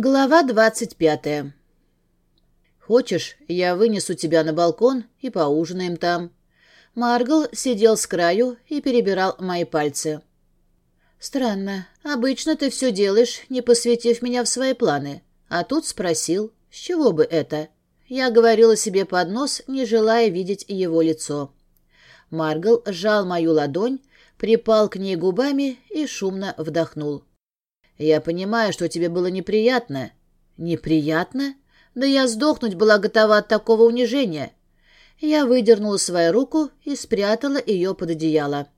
Глава двадцать пятая. «Хочешь, я вынесу тебя на балкон и поужинаем там?» Маргл сидел с краю и перебирал мои пальцы. «Странно. Обычно ты все делаешь, не посвятив меня в свои планы. А тут спросил, с чего бы это?» Я говорила себе под нос, не желая видеть его лицо. Маргл сжал мою ладонь, припал к ней губами и шумно вдохнул. «Я понимаю, что тебе было неприятно». «Неприятно? Да я сдохнуть была готова от такого унижения». Я выдернула свою руку и спрятала ее под одеяло.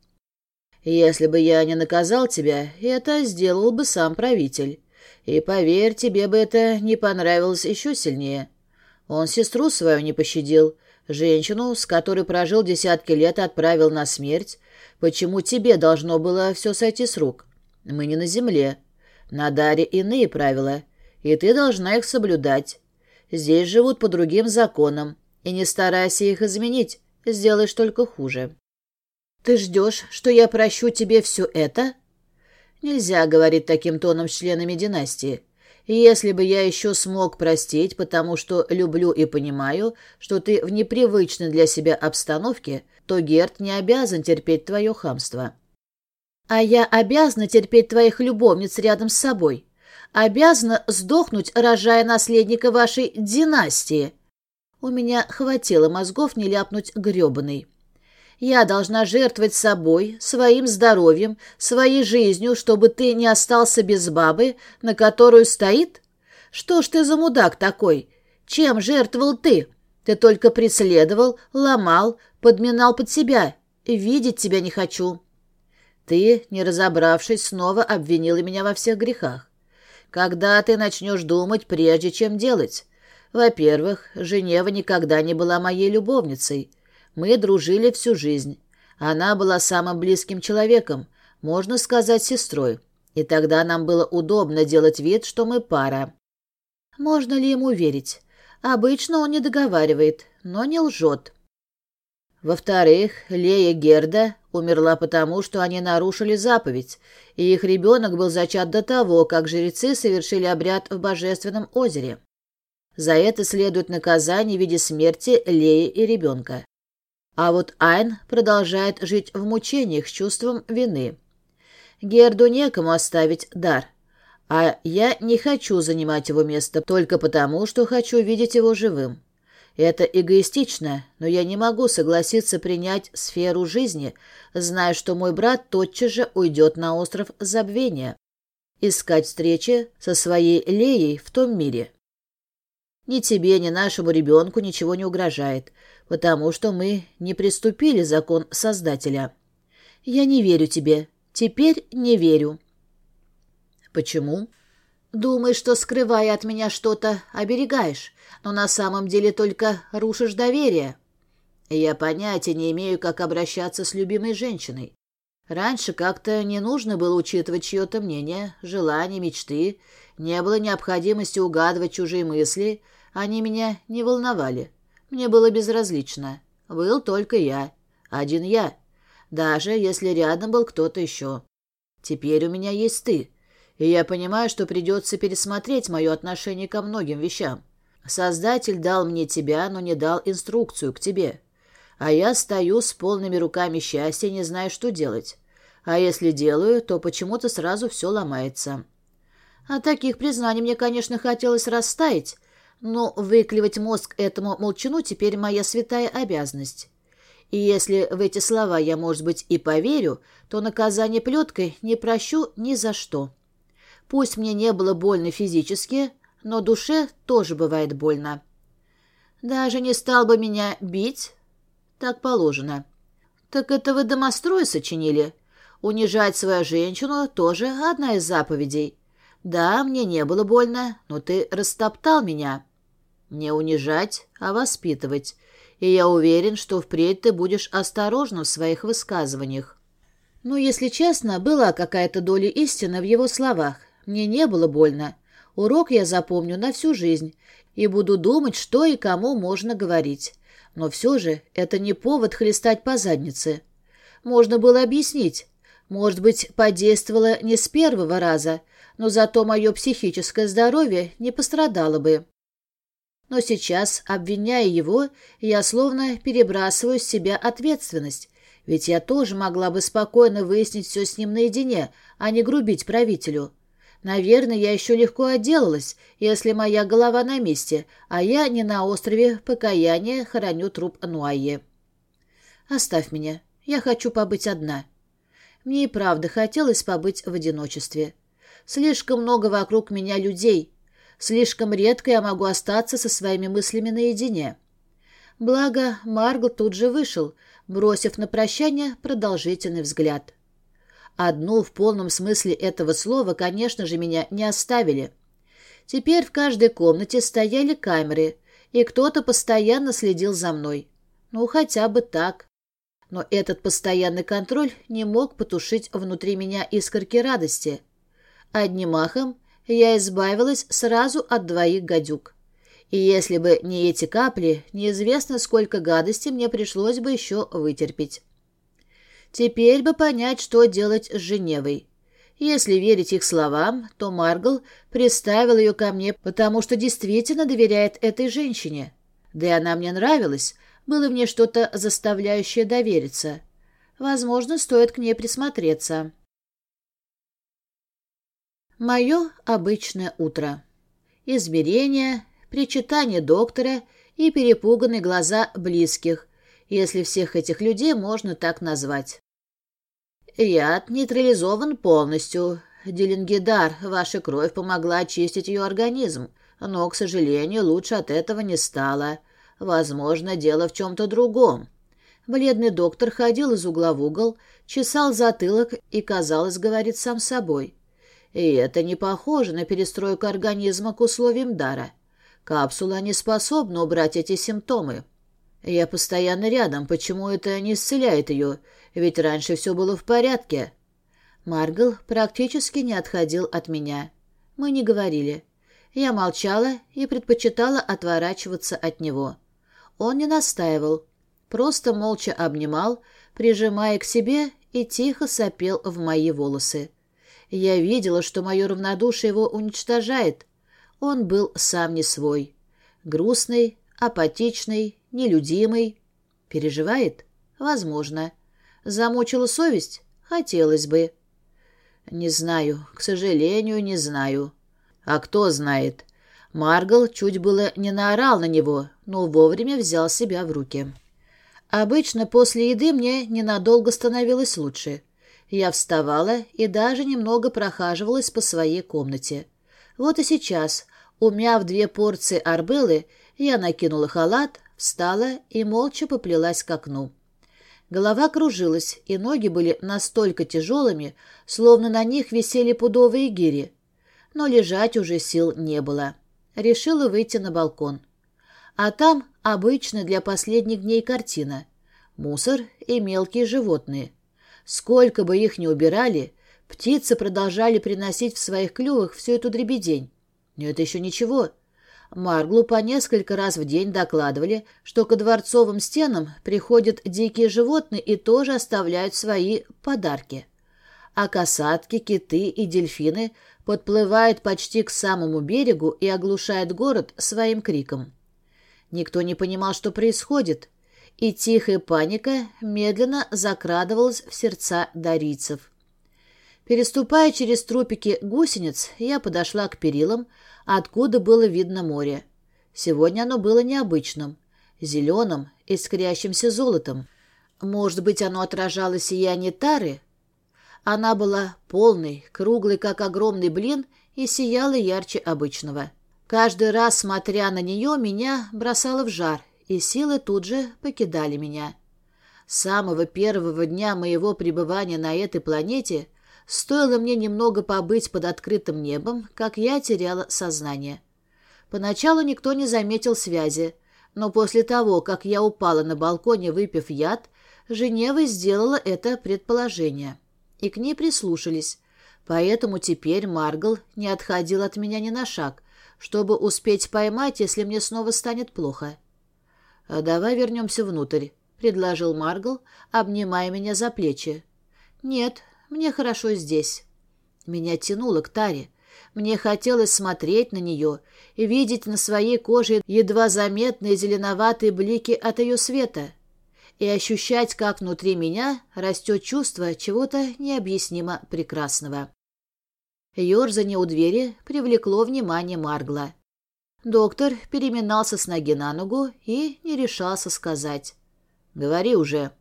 «Если бы я не наказал тебя, это сделал бы сам правитель. И, поверь, тебе бы это не понравилось еще сильнее. Он сестру свою не пощадил, женщину, с которой прожил десятки лет, отправил на смерть. Почему тебе должно было все сойти с рук? Мы не на земле». На Даре иные правила, и ты должна их соблюдать. Здесь живут по другим законам, и не старайся их изменить, сделаешь только хуже. Ты ждешь, что я прощу тебе все это? Нельзя говорить таким тоном с членами династии. Если бы я еще смог простить, потому что люблю и понимаю, что ты в непривычной для себя обстановке, то Герт не обязан терпеть твое хамство. А я обязана терпеть твоих любовниц рядом с собой. Обязана сдохнуть, рожая наследника вашей династии. У меня хватило мозгов не ляпнуть гребаный. Я должна жертвовать собой, своим здоровьем, своей жизнью, чтобы ты не остался без бабы, на которую стоит? Что ж ты за мудак такой? Чем жертвовал ты? Ты только преследовал, ломал, подминал под себя. Видеть тебя не хочу. Ты, не разобравшись, снова обвинила меня во всех грехах. Когда ты начнешь думать, прежде чем делать? Во-первых, Женева никогда не была моей любовницей. Мы дружили всю жизнь. Она была самым близким человеком, можно сказать, сестрой. И тогда нам было удобно делать вид, что мы пара. Можно ли ему верить? Обычно он не договаривает, но не лжет. Во-вторых, Лея Герда умерла потому, что они нарушили заповедь, и их ребенок был зачат до того, как жрецы совершили обряд в Божественном озере. За это следует наказание в виде смерти Леи и ребенка. А вот Айн продолжает жить в мучениях с чувством вины. Герду некому оставить дар, а я не хочу занимать его место только потому, что хочу видеть его живым. Это эгоистично, но я не могу согласиться принять сферу жизни, зная, что мой брат тотчас же уйдет на остров забвения. Искать встречи со своей Леей в том мире. Ни тебе, ни нашему ребенку ничего не угрожает, потому что мы не приступили закон Создателя. Я не верю тебе. Теперь не верю. Почему? Думаешь, что, скрывая от меня что-то, оберегаешь, но на самом деле только рушишь доверие. Я понятия не имею, как обращаться с любимой женщиной. Раньше как-то не нужно было учитывать чье-то мнение, желания, мечты, не было необходимости угадывать чужие мысли, они меня не волновали. Мне было безразлично. Был только я. Один я. Даже если рядом был кто-то еще. Теперь у меня есть ты и я понимаю, что придется пересмотреть мое отношение ко многим вещам. Создатель дал мне тебя, но не дал инструкцию к тебе. А я стою с полными руками счастья, не знаю, что делать. А если делаю, то почему-то сразу все ломается. От таких признаний мне, конечно, хотелось растаять, но выклевать мозг этому молчану теперь моя святая обязанность. И если в эти слова я, может быть, и поверю, то наказание плеткой не прощу ни за что. Пусть мне не было больно физически, но душе тоже бывает больно. Даже не стал бы меня бить? Так положено. Так это вы домострой сочинили? Унижать свою женщину тоже одна из заповедей. Да, мне не было больно, но ты растоптал меня. Не унижать, а воспитывать. И я уверен, что впредь ты будешь осторожна в своих высказываниях. Ну, если честно, была какая-то доля истины в его словах. Мне не было больно. Урок я запомню на всю жизнь и буду думать, что и кому можно говорить. Но все же это не повод хлестать по заднице. Можно было объяснить. Может быть, подействовало не с первого раза, но зато мое психическое здоровье не пострадало бы. Но сейчас, обвиняя его, я словно перебрасываю с себя ответственность, ведь я тоже могла бы спокойно выяснить все с ним наедине, а не грубить правителю. Наверное, я еще легко отделалась, если моя голова на месте, а я не на острове покаяния хороню труп Нуайе. Оставь меня. Я хочу побыть одна. Мне и правда хотелось побыть в одиночестве. Слишком много вокруг меня людей. Слишком редко я могу остаться со своими мыслями наедине. Благо, Маргл тут же вышел, бросив на прощание продолжительный взгляд. Одну в полном смысле этого слова, конечно же, меня не оставили. Теперь в каждой комнате стояли камеры, и кто-то постоянно следил за мной. Ну, хотя бы так. Но этот постоянный контроль не мог потушить внутри меня искорки радости. Одним махом я избавилась сразу от двоих гадюк. И если бы не эти капли, неизвестно, сколько гадости мне пришлось бы еще вытерпеть. Теперь бы понять, что делать с Женевой. Если верить их словам, то Маргл приставил ее ко мне, потому что действительно доверяет этой женщине. Да и она мне нравилась, было мне что-то заставляющее довериться. Возможно, стоит к ней присмотреться. Мое обычное утро. Измерение, причитание доктора и перепуганные глаза близких, если всех этих людей можно так назвать. Яд нейтрализован полностью. Делингидар, ваша кровь помогла очистить ее организм, но, к сожалению, лучше от этого не стало. Возможно, дело в чем-то другом. Бледный доктор ходил из угла в угол, чесал затылок и, казалось, говорит сам собой. И это не похоже на перестройку организма к условиям дара. Капсула не способна убрать эти симптомы. Я постоянно рядом, почему это не исцеляет ее? Ведь раньше все было в порядке. Маргл практически не отходил от меня. Мы не говорили. Я молчала и предпочитала отворачиваться от него. Он не настаивал, просто молча обнимал, прижимая к себе и тихо сопел в мои волосы. Я видела, что мое равнодушие его уничтожает. Он был сам не свой. Грустный, апатичный, нелюдимый. Переживает? Возможно. Замучила совесть? Хотелось бы. Не знаю, к сожалению, не знаю. А кто знает? Маргал чуть было не наорал на него, но вовремя взял себя в руки. Обычно после еды мне ненадолго становилось лучше. Я вставала и даже немного прохаживалась по своей комнате. Вот и сейчас, умяв две порции арбелы, я накинула халат, встала и молча поплелась к окну. Голова кружилась, и ноги были настолько тяжелыми, словно на них висели пудовые гири. Но лежать уже сил не было. Решила выйти на балкон. А там обычная для последних дней картина. Мусор и мелкие животные. Сколько бы их ни убирали, птицы продолжали приносить в своих клювах всю эту дребедень. Но это еще ничего. Марглу по несколько раз в день докладывали, что к дворцовым стенам приходят дикие животные и тоже оставляют свои подарки. А касатки, киты и дельфины подплывают почти к самому берегу и оглушают город своим криком. Никто не понимал, что происходит, и тихая паника медленно закрадывалась в сердца дарийцев. Переступая через трупики гусениц, я подошла к перилам, откуда было видно море. Сегодня оно было необычным, зеленым, искрящимся золотом. Может быть, оно отражало сияние тары? Она была полной, круглой, как огромный блин, и сияла ярче обычного. Каждый раз, смотря на нее, меня бросало в жар, и силы тут же покидали меня. С самого первого дня моего пребывания на этой планете – Стоило мне немного побыть под открытым небом, как я теряла сознание. Поначалу никто не заметил связи, но после того, как я упала на балконе, выпив яд, Женева сделала это предположение. И к ней прислушались. Поэтому теперь Маргл не отходил от меня ни на шаг, чтобы успеть поймать, если мне снова станет плохо. «А «Давай вернемся внутрь», — предложил Маргл, обнимая меня за плечи. «Нет, мне хорошо здесь. Меня тянуло к Таре. Мне хотелось смотреть на нее и видеть на своей коже едва заметные зеленоватые блики от ее света и ощущать, как внутри меня растет чувство чего-то необъяснимо прекрасного. Ёрзание у двери привлекло внимание Маргла. Доктор переминался с ноги на ногу и не решался сказать. «Говори уже».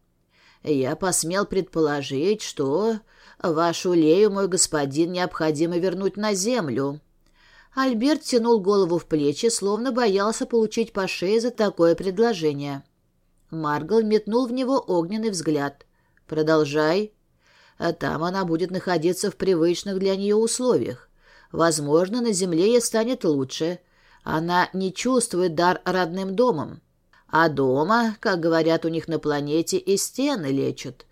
«Я посмел предположить, что вашу Лею, мой господин, необходимо вернуть на землю». Альберт тянул голову в плечи, словно боялся получить по шее за такое предложение. Маргал метнул в него огненный взгляд. «Продолжай». А там она будет находиться в привычных для нее условиях. Возможно, на земле ей станет лучше. Она не чувствует дар родным домом. А дома, как говорят у них на планете, и стены лечат.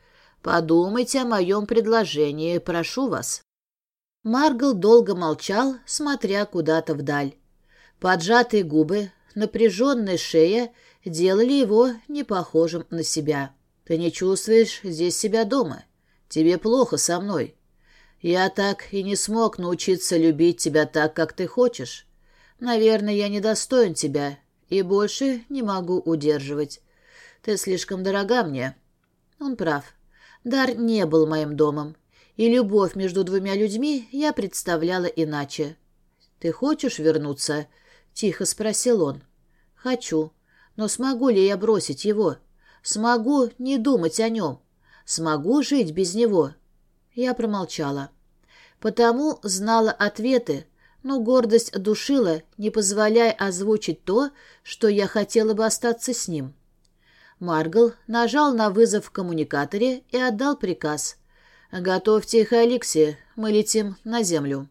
Подумайте о моем предложении, прошу вас». Маргал долго молчал, смотря куда-то вдаль. Поджатые губы, напряженная шея делали его не похожим на себя. «Ты не чувствуешь здесь себя дома. Тебе плохо со мной. Я так и не смог научиться любить тебя так, как ты хочешь. Наверное, я недостоин тебя и больше не могу удерживать. Ты слишком дорога мне». Он прав. Дар не был моим домом, и любовь между двумя людьми я представляла иначе. «Ты хочешь вернуться?» — тихо спросил он. «Хочу. Но смогу ли я бросить его? Смогу не думать о нем? Смогу жить без него?» Я промолчала. Потому знала ответы, но гордость душила, не позволяя озвучить то, что я хотела бы остаться с ним. Маргал нажал на вызов в коммуникаторе и отдал приказ. «Готовьте их, Алексия, мы летим на землю».